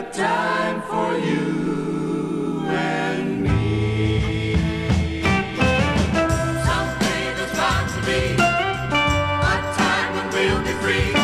a time for you and me. Someday there's bound to be a time when we'll be free.